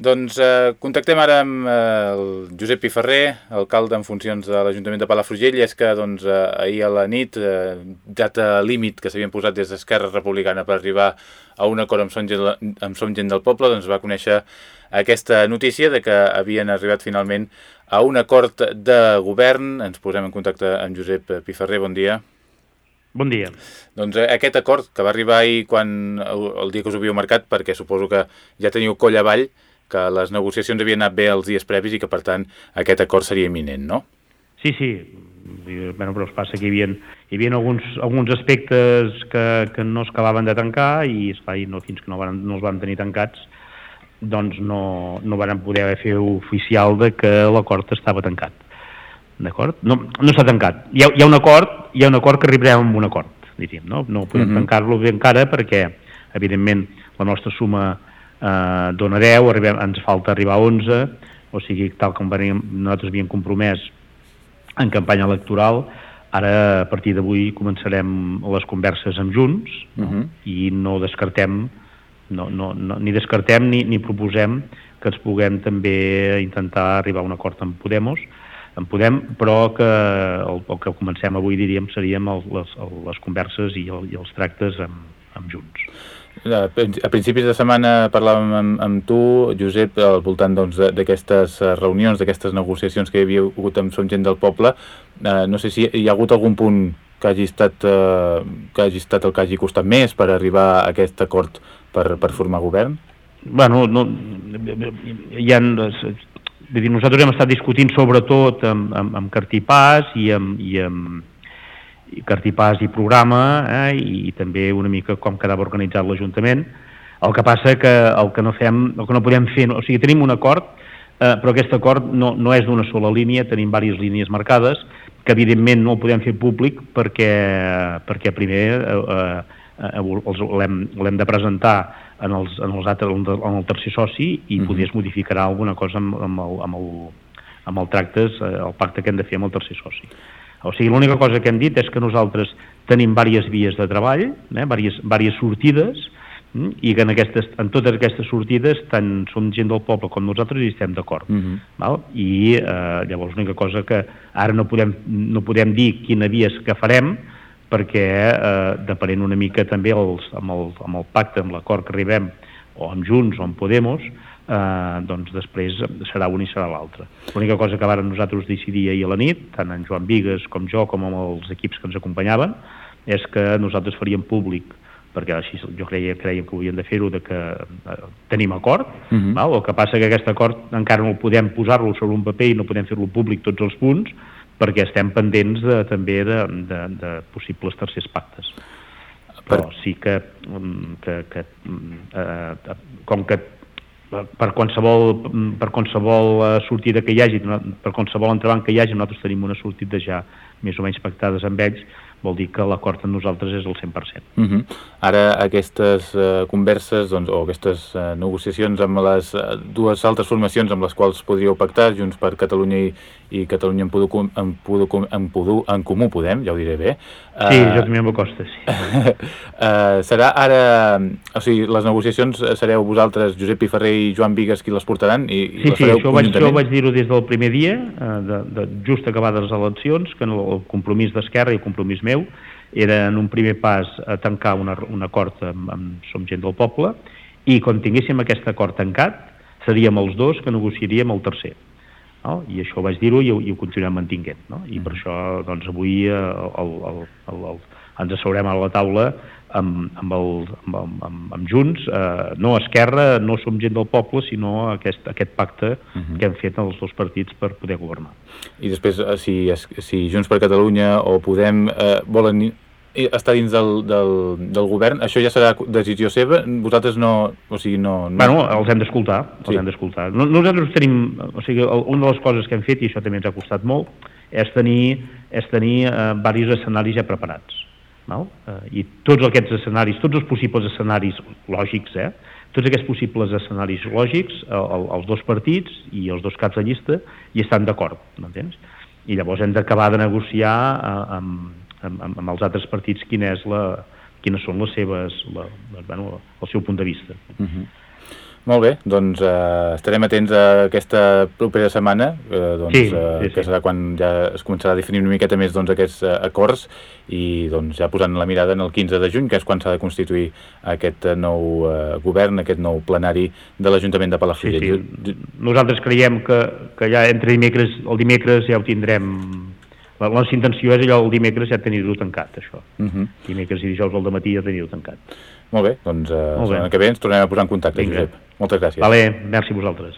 Doncs eh, contactem ara amb eh, el Josep Piferrer, alcalde en funcions de l'Ajuntament de Palafrugell, i és que doncs, eh, ahir a la nit, eh, data límit que s'havien posat des d'Esquerra Republicana per arribar a un acord amb Som Gent, amb Som Gent del Poble, doncs va conèixer aquesta notícia de que havien arribat finalment a un acord de govern. Ens posem en contacte amb Josep Piferrer, bon dia. Bon dia. Doncs eh, aquest acord que va arribar ahir quan, el dia que us havíeu marcat, perquè suposo que ja teniu coll avall, que les negociacions havien anat bé els dies previs i que, per tant, aquest acord seria imminent, no? Sí, sí. Bueno, però es passa que hi havia, hi havia alguns, alguns aspectes que, que no es acabaven de tancar i, esclar, i no, fins que no, van, no els van tenir tancats doncs no, no van poder fer oficial de que l'acord estava tancat. D'acord? No, no està tancat. Hi ha, hi ha un acord, hi ha un acord que arribarem amb un acord, diríem, no? No podem uh mhm. -huh. tancar-lo encara perquè, evidentment, la nostra suma eh, dona 10, arribem, ens falta arribar a 11, o sigui, tal com venim, nosaltres havíem compromès en campanya electoral, ara a partir d'avui començarem les converses amb Junts uh -huh. i no descartem no, no, no, ni descartem ni, ni proposem que ens puguem també intentar arribar a un acord amb Podemos en Podem, però que el, el que comencem avui diríem seríem el, les, les converses i, el, i els tractes amb, amb Junts. A principis de setmana parlàvem amb, amb tu, Josep, al voltant doncs, d'aquestes doncs, reunions, d'aquestes negociacions que hi havia hagut amb Som Gent del Poble. Eh, no sé si hi ha hagut algun punt que hagi estat, eh, que hagi estat el que hagi costat més per arribar a aquest acord per, per formar govern? Bueno, no, hi ha, dir, nosaltres hem estat discutint sobretot amb, amb, amb Cartipàs i amb, i amb, i cartipàs i programa eh, i també una mica com quedava organitzat l'Ajuntament. El que passa que el que no fem, el que no podem fer, o sigui, tenim un acord, eh, però aquest acord no, no és d'una sola línia, tenim diverses línies marcades, que evidentment no el podem fer públic perquè, perquè primer eh, eh, l'hem de presentar en, els, en, els altres, en el tercer soci i mm -hmm. poder es modificarà alguna cosa amb, amb, el, amb, el, amb el tractes, eh, el pacte que hem de fer amb el tercer soci. O sigui, l'única cosa que hem dit és que nosaltres tenim diverses vies de treball, eh, diverses, diverses sortides, mm, i que en, aquestes, en totes aquestes sortides tant som gent del poble com nosaltres hi estem d'acord. Uh mhm. -huh. I eh, llavors l'única cosa que ara no podem, no podem dir quina via que farem, perquè eh, depenent una mica també els, amb, el, amb el pacte, amb l'acord que arribem, o amb Junts o amb Podemos, eh, doncs després serà un i serà l'altre. L'única cosa que varen nosaltres decidir ahir a la nit, tant en Joan Vigues com jo, com amb els equips que ens acompanyaven, és que nosaltres faríem públic perquè així jo creia, creiem que havíem de fer-ho de que eh, tenim acord uh mhm. -huh. val? el que passa que aquest acord encara no podem posar-lo sobre un paper i no podem fer-lo públic tots els punts perquè estem pendents de, també de, de, de possibles tercers pactes però sí que, mm, que, que mm, eh, com que per qualsevol, per qualsevol eh, sortida que hi hagi, per qualsevol entrebanc que hi hagi, nosaltres tenim una sortida ja més o menys pactades amb ells, vol dir que l'acord amb nosaltres és el 100%. Uh -huh. Ara aquestes uh, converses doncs, o aquestes uh, negociacions amb les uh, dues altres formacions amb les quals podríeu pactar, Junts per Catalunya i, i Catalunya en, Pudu, en, Pudu, en, Pudu, en Comú Podem, ja ho diré bé. Sí, uh, jo també m'acosta, sí. uh, serà ara... O sigui, les negociacions sereu vosaltres, Josep Piferrer i Joan Vigues, qui les portaran? I, i sí, les sí, això vaig, jo vaig dir-ho des del primer dia, de, de, just acabades les eleccions, que el compromís d'Esquerra i el compromís meu era en un primer pas a tancar una, un acord amb, amb Som Gent del Poble i quan tinguéssim aquest acord tancat seríem els dos que negociaríem el tercer. No? I això vaig dir-ho i, i ho continuem mantinguent. No? I per mm. això doncs, avui eh, el, el, el, el, ens asseurem a la taula amb, amb, el, amb, amb, amb Junts, eh, no Esquerra, no som gent del poble, sinó aquest, aquest pacte uh mhm. -huh. que hem fet els dos partits per poder governar. I després, eh, si, si Junts per Catalunya o Podem eh, volen estar dins del, del, del govern, això ja serà decisió seva? Vosaltres no... O sigui, no, no... Bueno, els hem d'escoltar, els sí. hem d'escoltar. Nosaltres tenim... O sigui, una de les coses que hem fet, i això també ens ha costat molt, és tenir, és tenir eh, diversos escenaris ja preparats Val? Eh, I tots aquests escenaris, tots els possibles escenaris lògics, eh? tots aquests possibles escenaris lògics, el, els dos partits i els dos caps de llista hi estan d'acord, m'entens? I llavors hem d'acabar de negociar eh, amb, amb, amb els altres partits quina és la, quines són les seves, la, bueno, el seu punt de vista. Uh -huh. Molt bé, doncs eh, estarem atents a aquesta propera setmana, eh, doncs, Sí, eh, sí, que sí. serà quan ja es començarà a definir una miqueta més doncs, aquests eh, acords i doncs, ja posant la mirada en el 15 de juny, que és quan s'ha de constituir aquest eh, nou eh, govern, aquest nou plenari de l'Ajuntament de Sí, Palafrugell. sí. Nosaltres creiem que, que ja entre dimecres, el dimecres ja ho tindrem... La nostra intenció és allò el dimecres ja tenir-ho tancat, això. Uh -huh. Dimecres i dijous al matí ja tenir-ho tancat. Molt bé, doncs eh, Molt bé. que ve ens tornem a posar en contacte, Vinga. Josep. Moltes gràcies. Vale, merci a vosaltres.